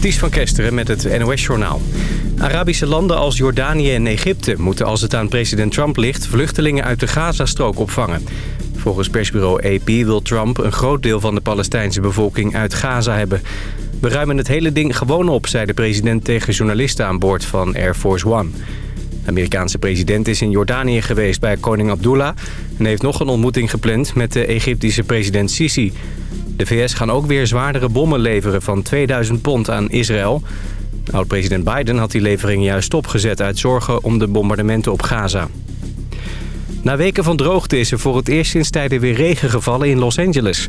Ties van Kesteren met het NOS-journaal. Arabische landen als Jordanië en Egypte moeten als het aan president Trump ligt... vluchtelingen uit de Gazastrook opvangen. Volgens persbureau AP wil Trump een groot deel van de Palestijnse bevolking uit Gaza hebben. We ruimen het hele ding gewoon op, zei de president tegen journalisten aan boord van Air Force One. De Amerikaanse president is in Jordanië geweest bij koning Abdullah... en heeft nog een ontmoeting gepland met de Egyptische president Sisi... De VS gaan ook weer zwaardere bommen leveren van 2000 pond aan Israël. Oud-president Biden had die levering juist stopgezet uit zorgen om de bombardementen op Gaza. Na weken van droogte is er voor het eerst sinds tijden weer regen gevallen in Los Angeles.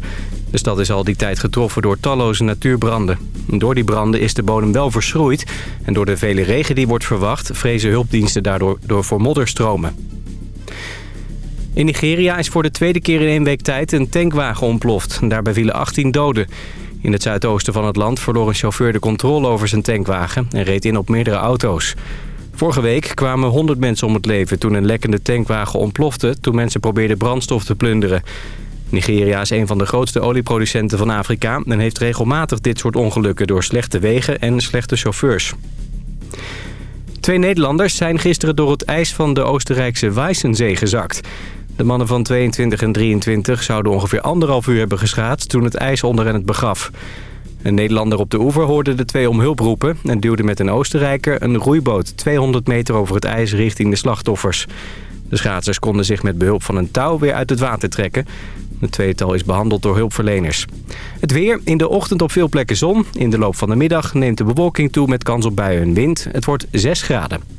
De stad is al die tijd getroffen door talloze natuurbranden. Door die branden is de bodem wel verschroeid... en door de vele regen die wordt verwacht... vrezen hulpdiensten daardoor door voor modderstromen. In Nigeria is voor de tweede keer in één week tijd een tankwagen ontploft. Daarbij vielen 18 doden. In het zuidoosten van het land verloor een chauffeur de controle over zijn tankwagen... en reed in op meerdere auto's. Vorige week kwamen 100 mensen om het leven toen een lekkende tankwagen ontplofte... toen mensen probeerden brandstof te plunderen. Nigeria is een van de grootste olieproducenten van Afrika... en heeft regelmatig dit soort ongelukken door slechte wegen en slechte chauffeurs. Twee Nederlanders zijn gisteren door het ijs van de Oostenrijkse Weissensee gezakt. De mannen van 22 en 23 zouden ongeveer anderhalf uur hebben geschaatst toen het ijs onder hen het begaf. Een Nederlander op de oever hoorde de twee om hulp roepen... en duwde met een Oostenrijker een roeiboot 200 meter over het ijs richting de slachtoffers. De schaatsers konden zich met behulp van een touw weer uit het water trekken. Het tweetal is behandeld door hulpverleners. Het weer, in de ochtend op veel plekken zon. In de loop van de middag neemt de bewolking toe met kans op buien en wind. Het wordt 6 graden.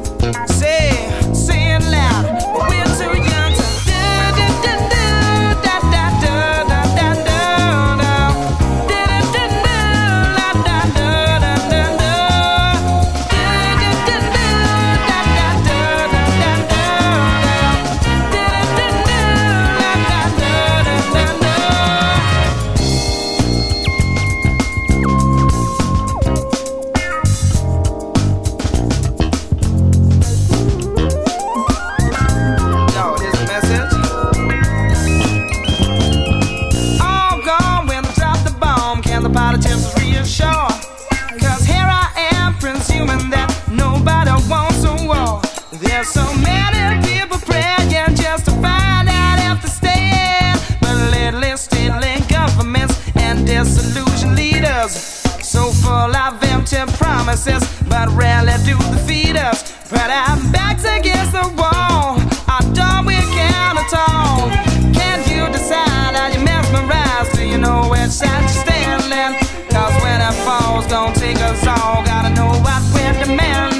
won't take us all. Gotta know what we're demanding.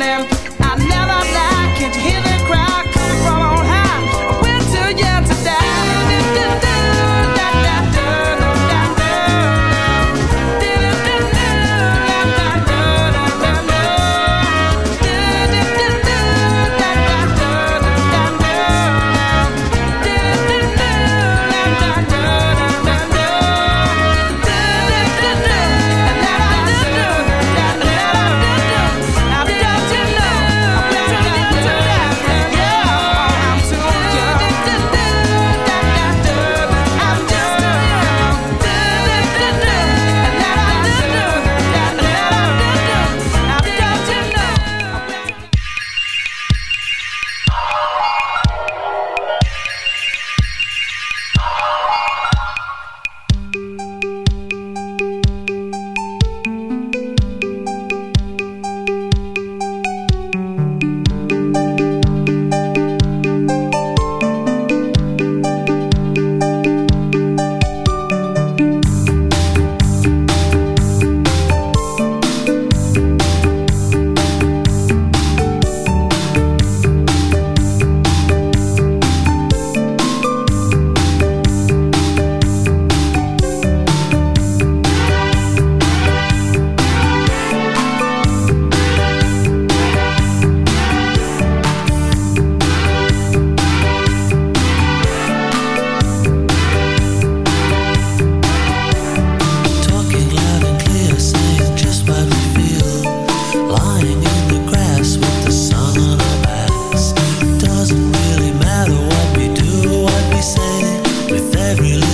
every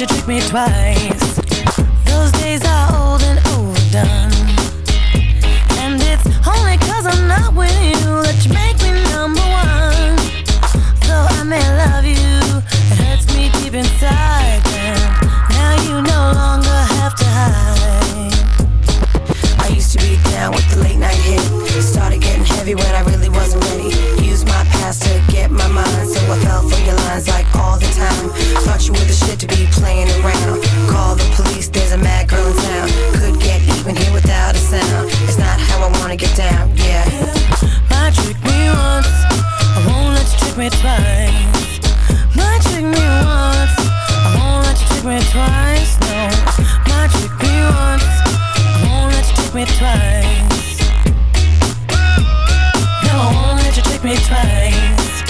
you trick me twice. Those days are old and overdone. And it's only cause I'm not with you that you make me number one. Though I may love you, it hurts me deep inside. And now you no longer have to hide. I used to be down with the late night hit. Started getting heavy when I really wasn't ready. Used my past to get my mind, so I fell for your lines like all the time. Thought you were the shit to be playing around. Call the police, there's a mad girl in town. Could get even here without a sound. It's not how I wanna get down, yeah. Might trick me once, I won't let you trick me twice. Might trick me once, I won't let you trick me twice. No, might trick me once, I won't let you trick me twice. Let you trick me twice.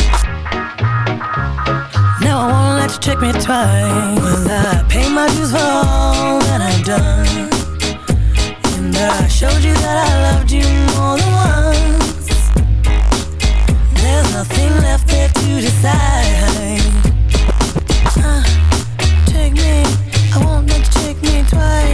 No, I won't let you trick me twice. Well, I pay my dues for all that I've done. And I showed you that I loved you more than once. There's nothing left there to decide. Uh, trick me, I won't let you trick me twice.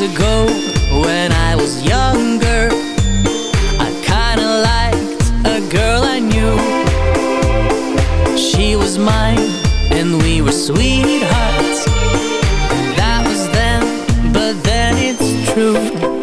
ago when I was younger I kinda liked a girl I knew. She was mine and we were sweethearts. That was then, but then it's true.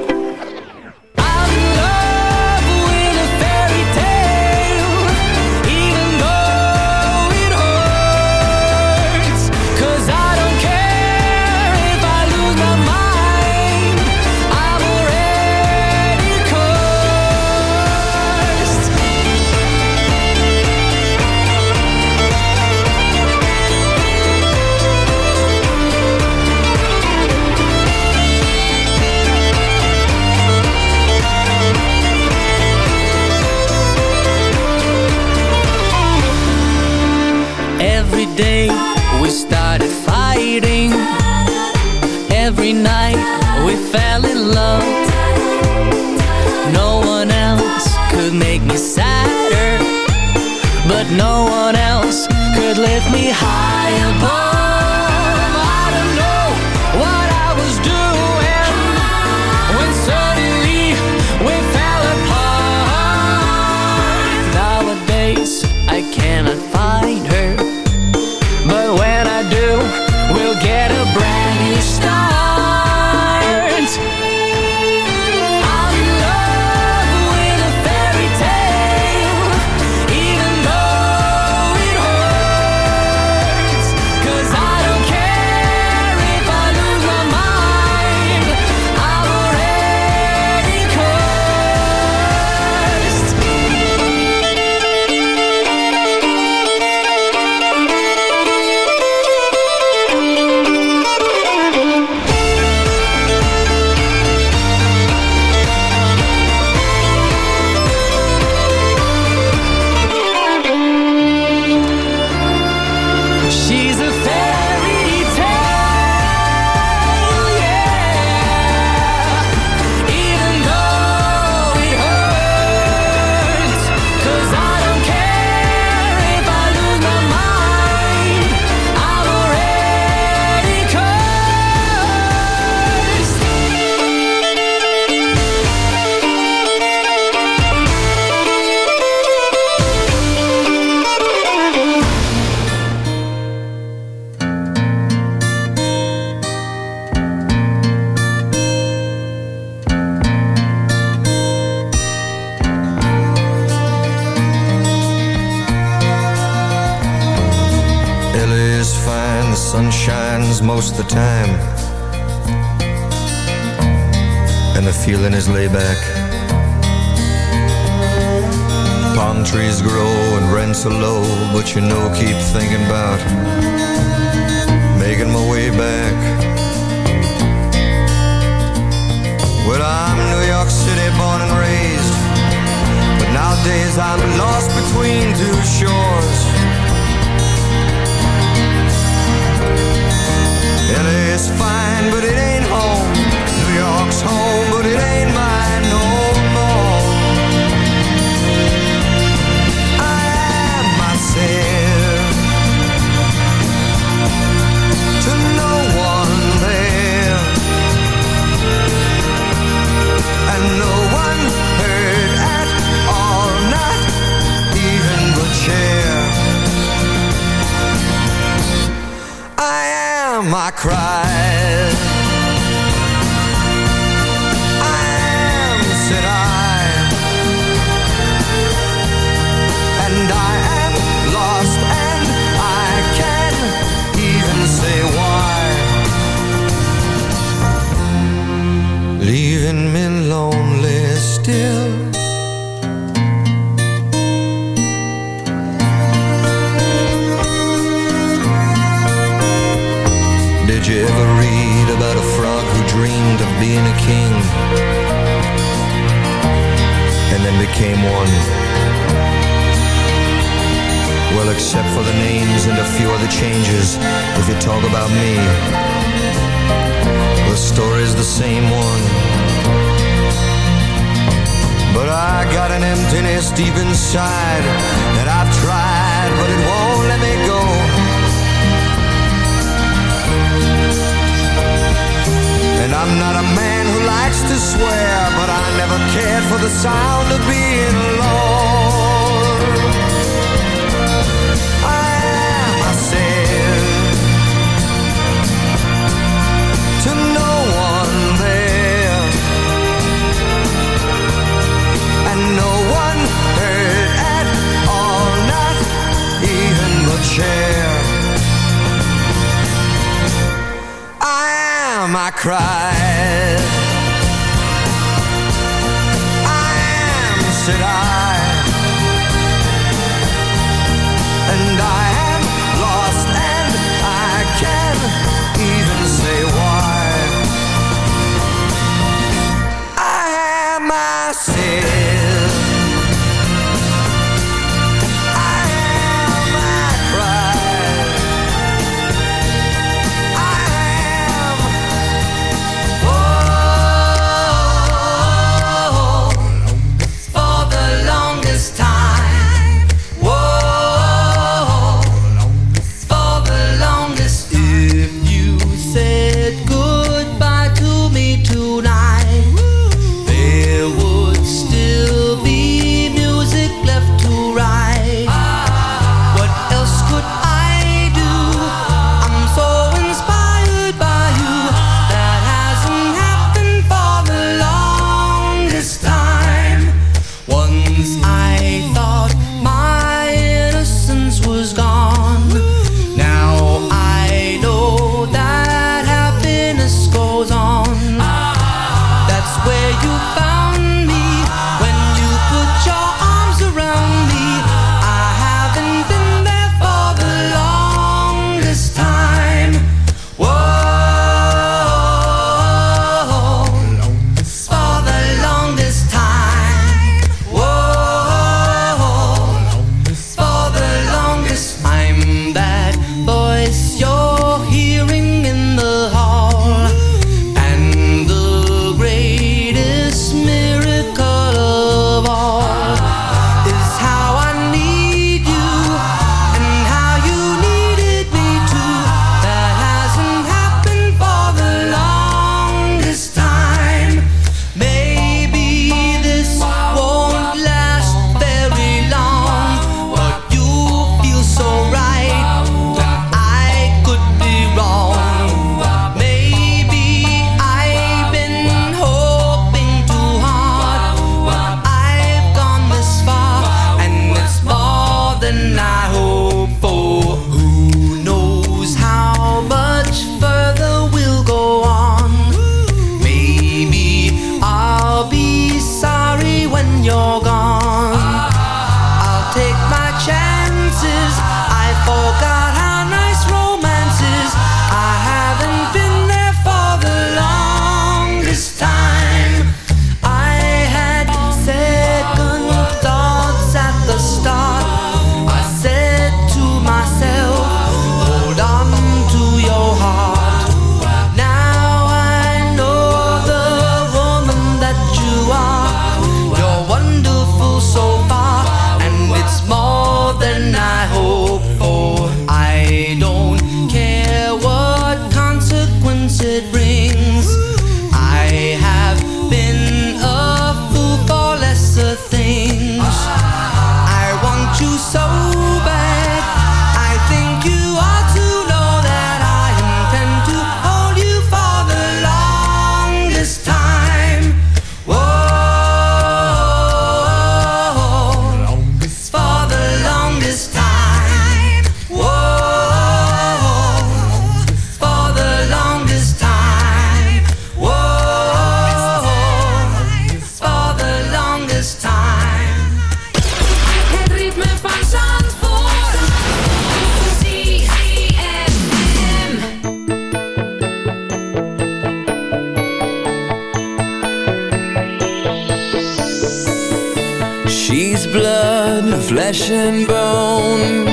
flesh and bone.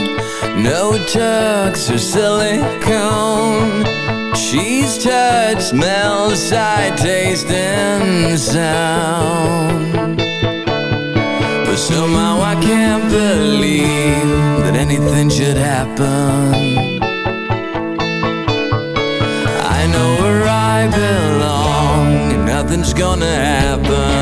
No tucks or silicone. She's touch, smells, sight, taste and sound. But somehow I can't believe That anything should happen. I know where I belong nothing's gonna happen.